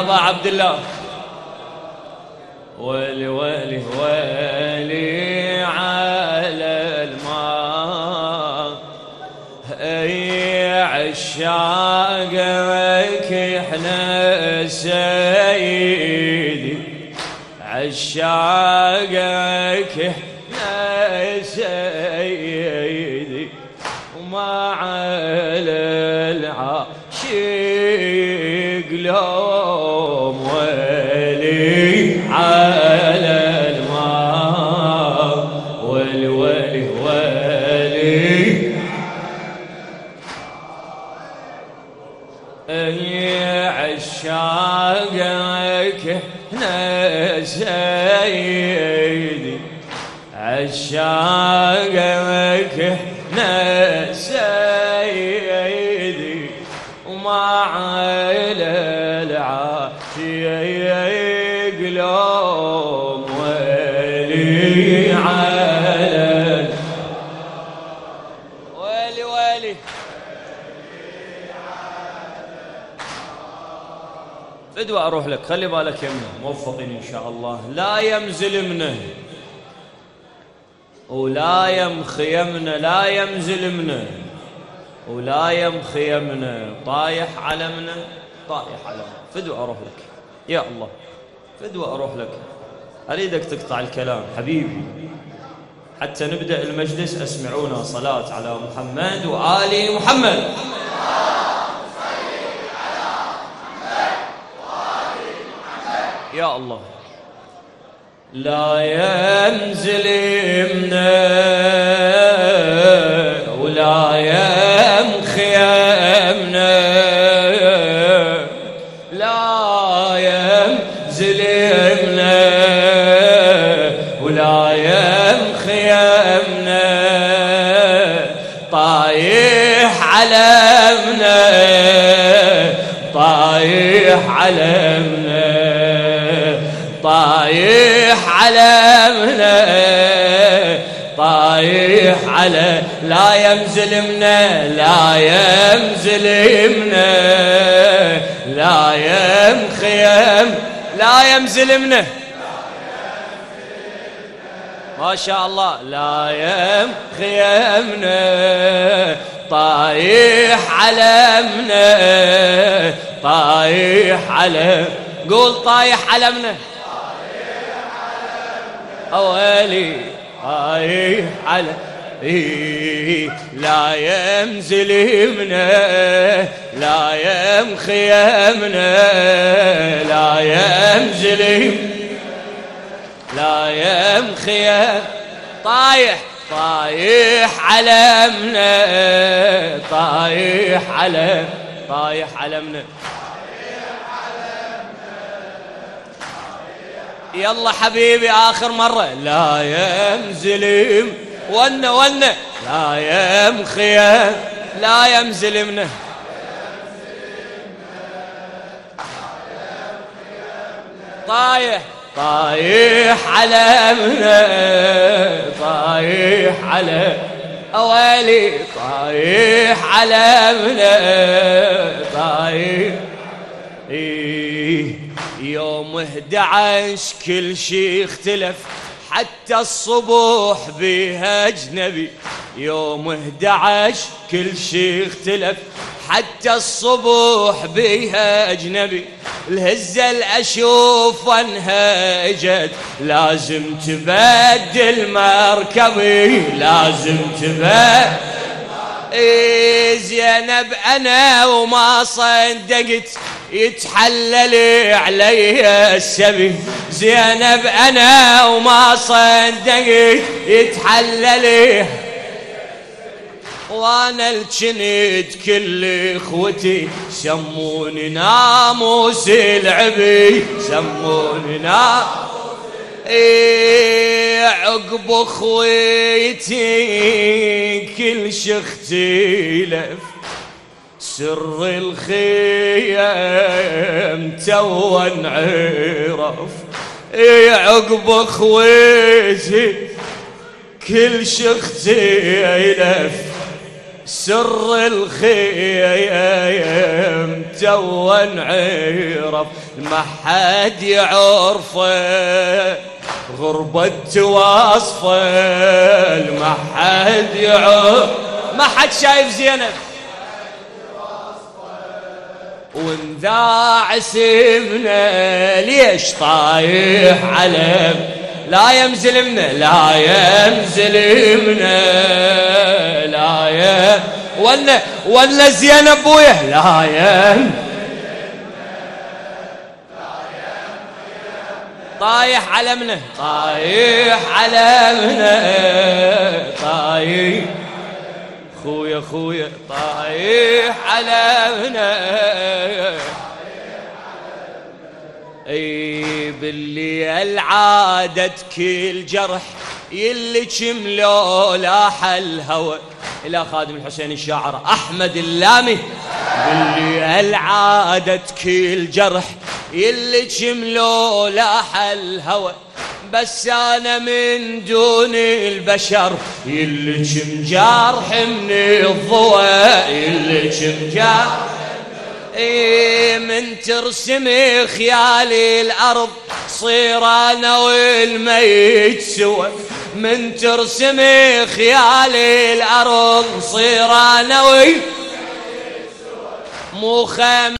أبا عبد الله. ويلي ويلي ويلي على الماء. اي عشاقك إحنا سيدي. عشاقك إحنا سيدي وما على العاشق لوم ولي على الماء والولي ولي. أي عشاقك نسيت عشاقك إحنا وما على العافية قلوب ولي على ولي ولي فدوى أروح لك خلي بالك يمنا موفقين إن شاء الله. لا يمزل منه. ولا يمخيمنا لا يمزلمنا ولا يمخيمنا طايح علمنا طايح علمنا فدوى أروح لك. يا الله فدوى أروح لك. أريدك تقطع الكلام حبيبي. حتى نبدأ المجلس أسمعونا صلاة على محمد وآل محمد. يا الله. لا ينزل يمنا ولا يمخي يمنا لا ينزل يمنا ولا يمخي يمنا طايح علمنا طايح علمنا طايح علمنا طايح على لا يمزل منا لا يمزل منا لا يمخيم لا يمزل منا ما شاء الله لا يمخيمنا طايح علمنا طايح على قول طايح علمنا حوالي هاي على إيه لا يمزل يمنا لا يمخي يمنا لا يمزل لا يمخي طايح طايح علمنا طايح علم طايح علمنا يلا حبيبي آخر مرة. لا يمزلم ون ون. لا يمخيم لا يمزلمنا طايح طايح على منا طايح على أولي طايح على منا طايح يوم 11 كل شي اختلف حتى الصبح بيها أجنبي. يوم 11 كل شي اختلف حتى الصبح بيها أجنبي. الهزة الأشوف انها اجت لازم تبدل مركبي لازم تبدل. زينب أنا وما صدقت يتحلل علي السبي زينب أنا وما صدقت يتحلل. وأنا الجنيد كل إخوتي. سموني ناموس العبي. سموني ناموس. إيه عقب أخويتي كل شختي لف. سر الخيم توا انعرف إيه عقب خويجي كل شختي يلف سر الخيم توا انعرف ما حد يعرفه غربة واصفه ما حد يعرف. ما حد شايف زينب. ونذاع اسمنا ليش طايح علم؟ لا يمزلمنا لا يمزلمنا لا يم ولا ولا زين ابويا لا يم طايح علمنا طايح علمنا طايح خويا خويا طايح على هنا. اي باللي العادت كل جرح يلي شملو لاح الهوى. إلى خادم الحسين الشاعر أحمد اللامي باللي العادت كل جرح يلي شملو لاح الهوى. بس أنا من دون البشر اللي كم جارح من الضوء اللي كم جارح من ترسم خيالي الأرض صير أنا والميت سوا من ترسم خيالي الأرض صير أنا والميت مو خم